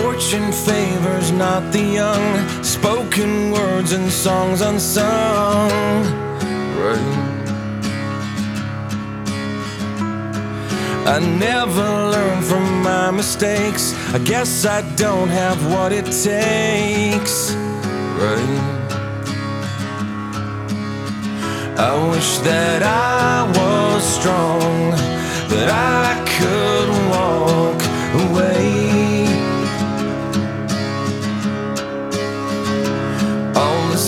Fortune favors not the young, spoken words and songs unsung. Right. I never learn from my mistakes. I guess I don't have what it takes. Right. I wish that I was strong, that I could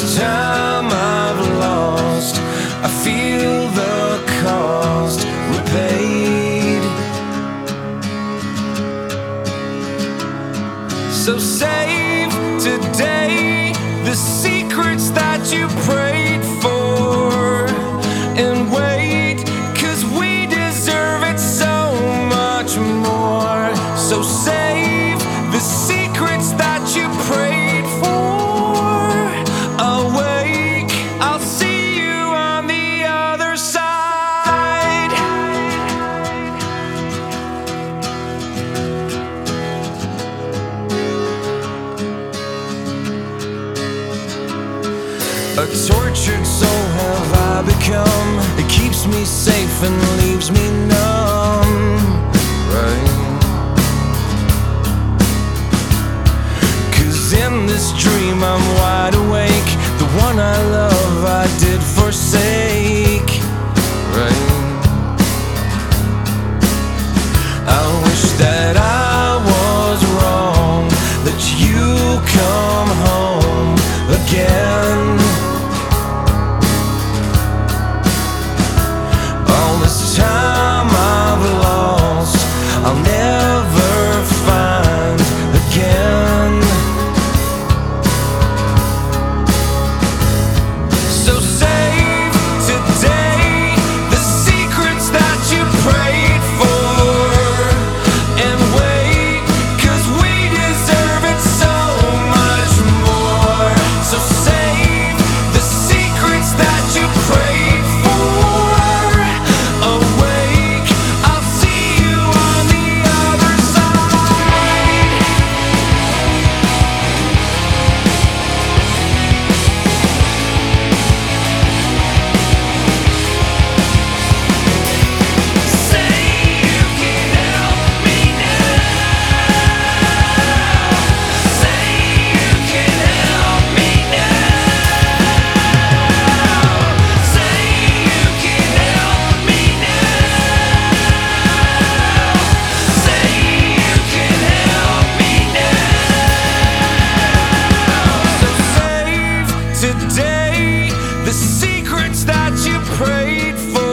Time I've lost, I feel the cost repaid. So save today the secrets that you prayed A tortured soul have I become. It keeps me safe and leaves me today the secrets that you prayed for